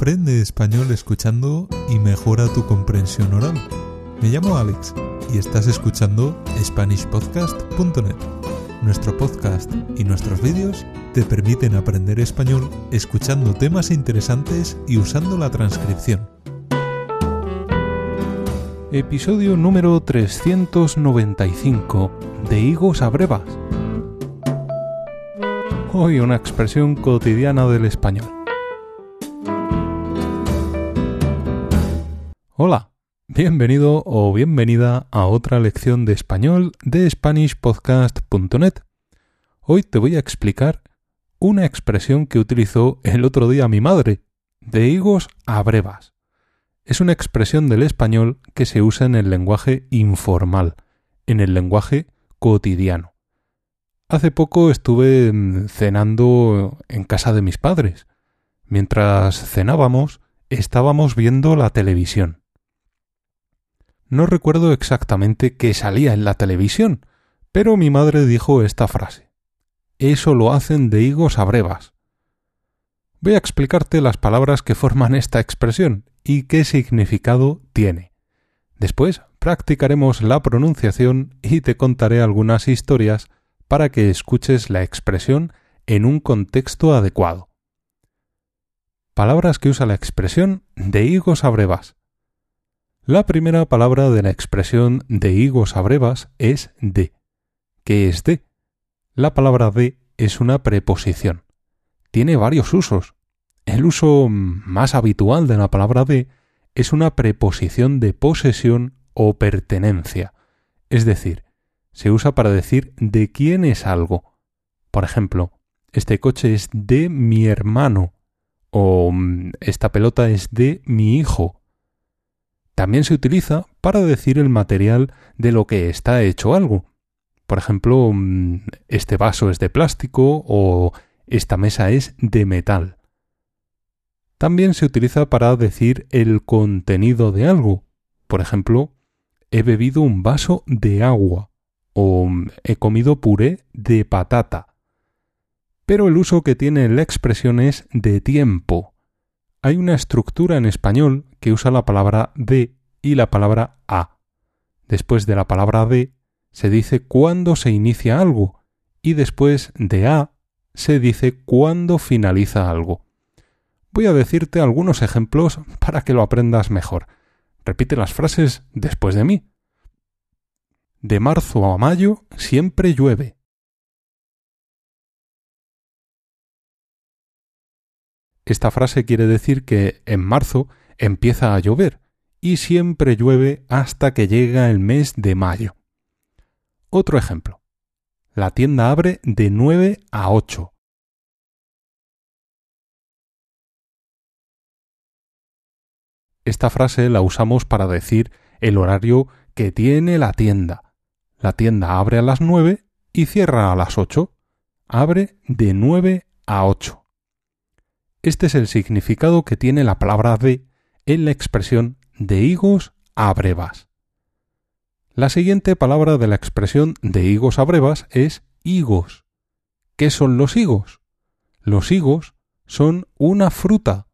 Aprende español escuchando y mejora tu comprensión oral. Me llamo Alex y estás escuchando SpanishPodcast.net. Nuestro podcast y nuestros vídeos te permiten aprender español escuchando temas interesantes y usando la transcripción. Episodio número 395 de Higos a Brevas. Hoy una expresión cotidiana del español. Hola, bienvenido o bienvenida a otra lección de español de SpanishPodcast.net. Hoy te voy a explicar una expresión que utilizó el otro día mi madre, de higos a brevas. Es una expresión del español que se usa en el lenguaje informal, en el lenguaje cotidiano. Hace poco estuve mm, cenando en casa de mis padres. Mientras cenábamos, estábamos viendo la televisión. No recuerdo exactamente qué salía en la televisión, pero mi madre dijo esta frase. Eso lo hacen de higos a brevas. Voy a explicarte las palabras que forman esta expresión y qué significado tiene. Después practicaremos la pronunciación y te contaré algunas historias para que escuches la expresión en un contexto adecuado. Palabras que usa la expresión de higos a brevas. La primera palabra de la expresión de higos a brevas es de. ¿Qué es de? La palabra de es una preposición. Tiene varios usos. El uso más habitual de la palabra de es una preposición de posesión o pertenencia, es decir, se usa para decir de quién es algo. Por ejemplo, este coche es de mi hermano o mm, esta pelota es de mi hijo. También se utiliza para decir el material de lo que está hecho algo. Por ejemplo, mm, este vaso es de plástico o esta mesa es de metal. También se utiliza para decir el contenido de algo. Por ejemplo, he bebido un vaso de agua o he comido puré de patata. Pero el uso que tiene la expresión es de tiempo. Hay una estructura en español que usa la palabra de y la palabra a. Después de la palabra de se dice cuándo se inicia algo y después de a se dice cuándo finaliza algo. Voy a decirte algunos ejemplos para que lo aprendas mejor. Repite las frases después de mí. De marzo a mayo siempre llueve. Esta frase quiere decir que en marzo empieza a llover y siempre llueve hasta que llega el mes de mayo. Otro ejemplo. La tienda abre de 9 a 8. Esta frase la usamos para decir el horario que tiene la tienda. La tienda abre a las nueve y cierra a las ocho. Abre de nueve a ocho. Este es el significado que tiene la palabra de en la expresión de higos a brevas. La siguiente palabra de la expresión de higos a brevas es higos. ¿Qué son los higos? Los higos son una fruta.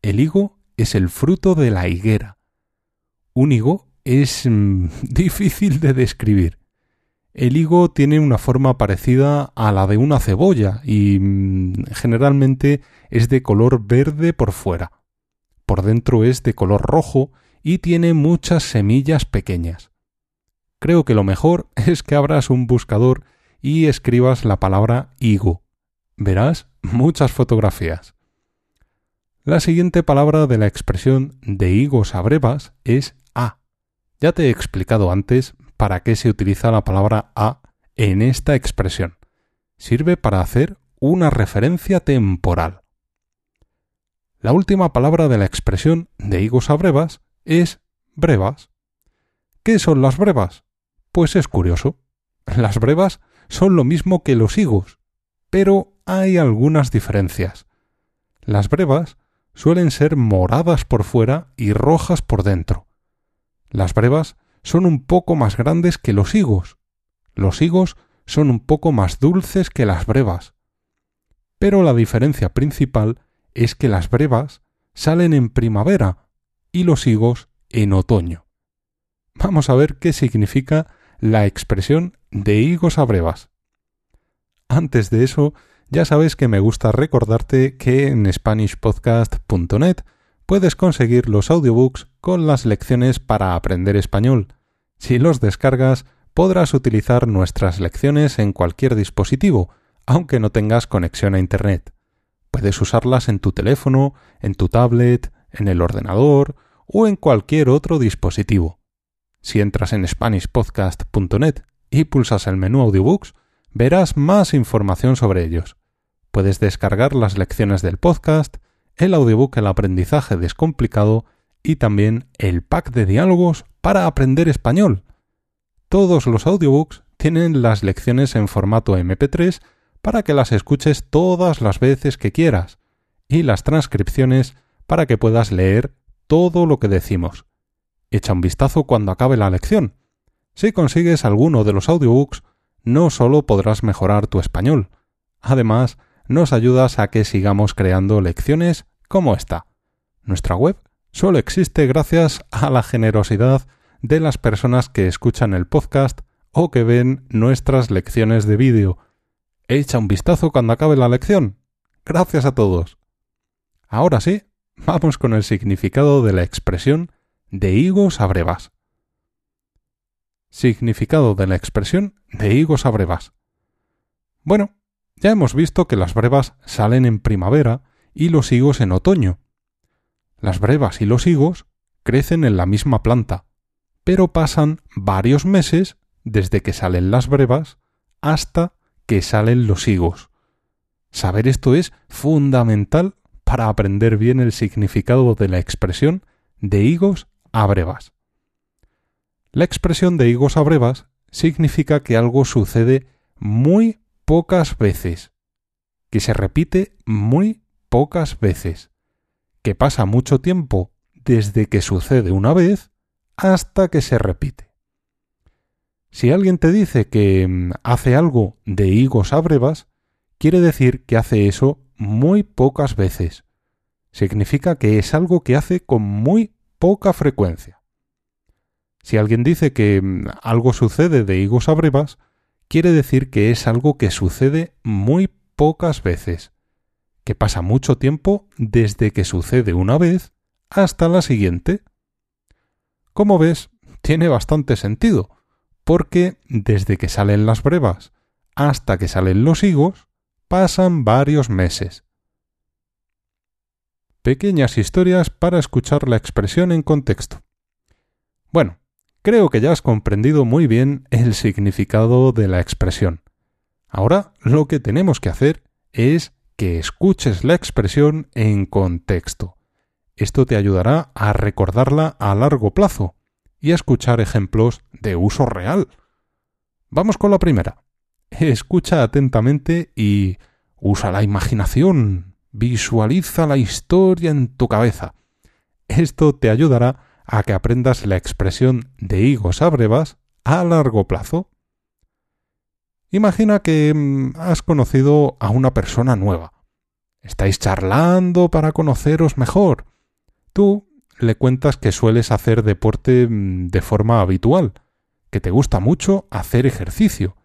El higo es el fruto de la higuera. Un higo es mm, difícil de describir. El higo tiene una forma parecida a la de una cebolla y mm, generalmente es de color verde por fuera. Por dentro es de color rojo y tiene muchas semillas pequeñas. Creo que lo mejor es que abras un buscador y escribas la palabra higo. Verás muchas fotografías. La siguiente palabra de la expresión de higos a brevas es a. Ya te he explicado antes para qué se utiliza la palabra a en esta expresión. Sirve para hacer una referencia temporal. La última palabra de la expresión de higos a brevas es brevas. ¿Qué son las brevas? Pues es curioso. Las brevas son lo mismo que los higos, pero hay algunas diferencias. Las brevas suelen ser moradas por fuera y rojas por dentro. Las brevas son un poco más grandes que los higos. Los higos son un poco más dulces que las brevas. Pero la diferencia principal es que las brevas salen en primavera y los higos en otoño. Vamos a ver qué significa la expresión de higos a brevas. Antes de eso, ya sabes que me gusta recordarte que en SpanishPodcast.net puedes conseguir los audiobooks con las lecciones para aprender español. Si los descargas, podrás utilizar nuestras lecciones en cualquier dispositivo, aunque no tengas conexión a Internet. Puedes usarlas en tu teléfono, en tu tablet, en el ordenador o en cualquier otro dispositivo. Si entras en SpanishPodcast.net y pulsas el menú Audiobooks, verás más información sobre ellos. Puedes descargar las lecciones del podcast, el audiobook El aprendizaje descomplicado y también el pack de diálogos para aprender español. Todos los audiobooks tienen las lecciones en formato MP3 para que las escuches todas las veces que quieras y las transcripciones para que puedas leer todo lo que decimos. Echa un vistazo cuando acabe la lección. Si consigues alguno de los audiobooks, no solo podrás mejorar tu español, además nos ayudas a que sigamos creando lecciones como esta. Nuestra web solo existe gracias a la generosidad de las personas que escuchan el podcast o que ven nuestras lecciones de vídeo. Echa un vistazo cuando acabe la lección. Gracias a todos. Ahora sí, vamos con el significado de la expresión de higos a brevas. Significado de la expresión de higos a brevas. Bueno, ya hemos visto que las brevas salen en primavera y los higos en otoño. Las brevas y los higos crecen en la misma planta, pero pasan varios meses desde que salen las brevas hasta que salen los higos. Saber esto es fundamental para aprender bien el significado de la expresión de higos a brevas. La expresión de higos a brevas significa que algo sucede muy pocas veces, que se repite muy pocas veces, que pasa mucho tiempo desde que sucede una vez hasta que se repite. Si alguien te dice que mm, hace algo de higos a brevas, quiere decir que hace eso muy pocas veces. Significa que es algo que hace con muy poca frecuencia. Si alguien dice que mm, algo sucede de higos a brevas, quiere decir que es algo que sucede muy pocas veces, que pasa mucho tiempo desde que sucede una vez hasta la siguiente. Como ves, tiene bastante sentido, porque desde que salen las brevas hasta que salen los higos, pasan varios meses. Pequeñas historias para escuchar la expresión en contexto. Bueno, Creo que ya has comprendido muy bien el significado de la expresión. Ahora lo que tenemos que hacer es que escuches la expresión en contexto. Esto te ayudará a recordarla a largo plazo y a escuchar ejemplos de uso real. Vamos con la primera. Escucha atentamente y usa la imaginación. Visualiza la historia en tu cabeza. Esto te ayudará a que aprendas la expresión de higos a brevas a largo plazo. Imagina que mm, has conocido a una persona nueva. Estáis charlando para conoceros mejor. Tú le cuentas que sueles hacer deporte mm, de forma habitual, que te gusta mucho hacer ejercicio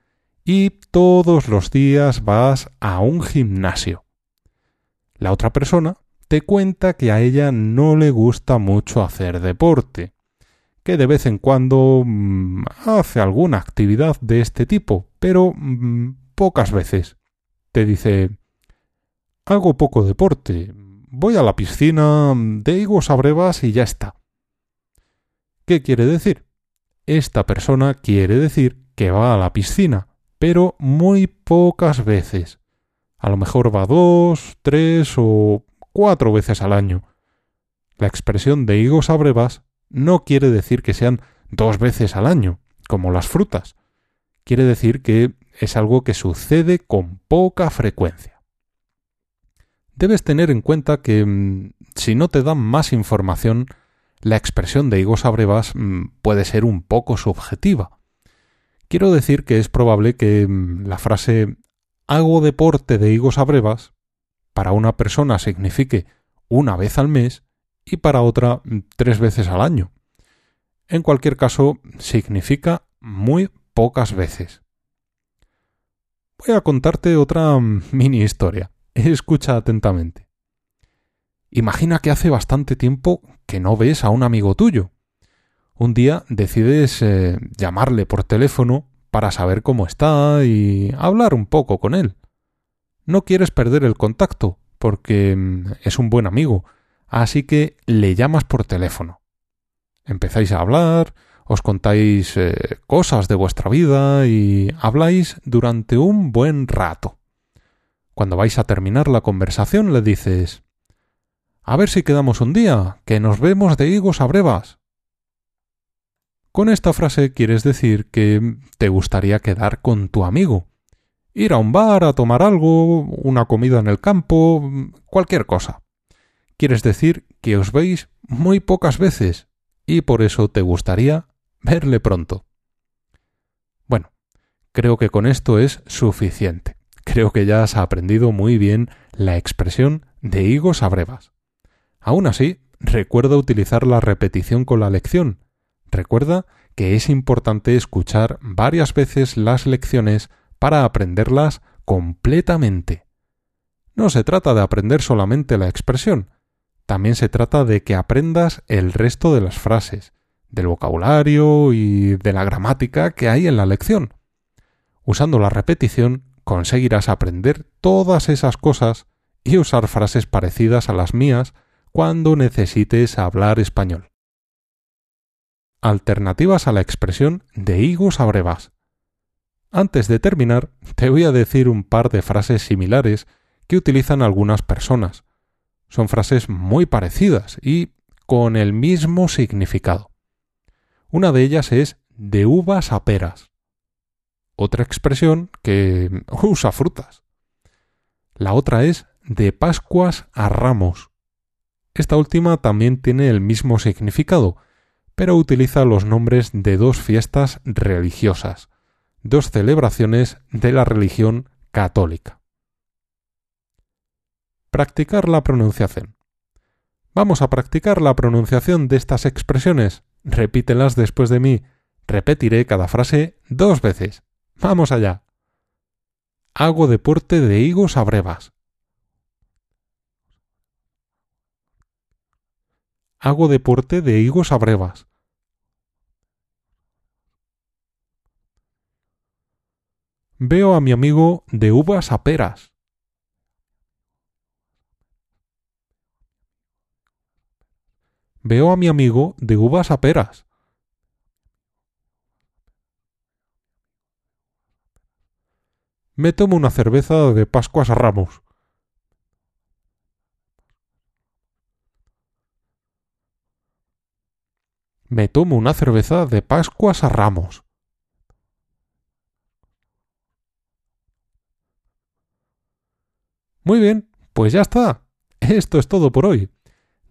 y todos los días vas a un gimnasio. La otra persona te cuenta que a ella no le gusta mucho hacer deporte, que de vez en cuando mm, hace alguna actividad de este tipo, pero mm, pocas veces. Te dice hago poco deporte, voy a la piscina de higos a brevas y ya está. ¿Qué quiere decir? Esta persona quiere decir que va a la piscina, pero muy pocas veces. A lo mejor va dos, tres o cuatro veces al año. La expresión de higos a brevas no quiere decir que sean dos veces al año, como las frutas. Quiere decir que es algo que sucede con poca frecuencia. Debes tener en cuenta que mm, si no te dan más información, la expresión de higos a brevas mm, puede ser un poco subjetiva. Quiero decir que es probable que mm, la frase hago deporte de higos a brevas para una persona signifique una vez al mes y para otra tres veces al año. En cualquier caso, significa muy pocas veces. Voy a contarte otra mini historia. Escucha atentamente. Imagina que hace bastante tiempo que no ves a un amigo tuyo. Un día decides eh, llamarle por teléfono para saber cómo está y hablar un poco con él. No quieres perder el contacto, porque mm, es un buen amigo, así que le llamas por teléfono. Empezáis a hablar, os contáis eh, cosas de vuestra vida y habláis durante un buen rato. Cuando vais a terminar la conversación le dices A ver si quedamos un día, que nos vemos de higos a brevas. Con esta frase quieres decir que te gustaría quedar con tu amigo. Ir a un bar a tomar algo, una comida en el campo, cualquier cosa. Quieres decir que os veis muy pocas veces y por eso te gustaría verle pronto. Bueno, creo que con esto es suficiente. Creo que ya has aprendido muy bien la expresión de higos a brevas. Aún así, recuerda utilizar la repetición con la lección, Recuerda que es importante escuchar varias veces las lecciones para aprenderlas completamente. No se trata de aprender solamente la expresión, también se trata de que aprendas el resto de las frases, del vocabulario y de la gramática que hay en la lección. Usando la repetición conseguirás aprender todas esas cosas y usar frases parecidas a las mías cuando necesites hablar español alternativas a la expresión de higos a brevas. Antes de terminar, te voy a decir un par de frases similares que utilizan algunas personas. Son frases muy parecidas y con el mismo significado. Una de ellas es de uvas a peras. Otra expresión que usa frutas. La otra es de Pascuas a Ramos. Esta última también tiene el mismo significado, pero utiliza los nombres de dos fiestas religiosas, dos celebraciones de la religión católica. Practicar la pronunciación. Vamos a practicar la pronunciación de estas expresiones. Repítelas después de mí. Repetiré cada frase dos veces. Vamos allá. Hago deporte de higos a brevas. hago deporte de higos a brevas. Veo a mi amigo de uvas a peras. Veo a mi amigo de uvas a peras. Me tomo una cerveza de Pascuas a Ramos. me tomo una cerveza de Pascuas a Ramos. Muy bien, pues ya está. Esto es todo por hoy.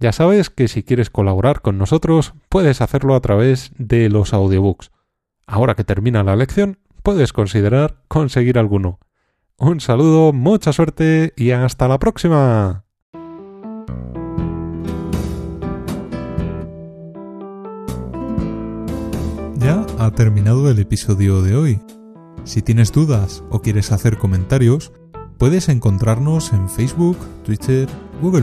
Ya sabes que si quieres colaborar con nosotros, puedes hacerlo a través de los audiobooks. Ahora que termina la lección, puedes considerar conseguir alguno. Un saludo, mucha suerte y hasta la próxima. Ya ha terminado el episodio de hoy. Si tienes dudas o quieres hacer comentarios, puedes encontrarnos en Facebook, Twitter, Google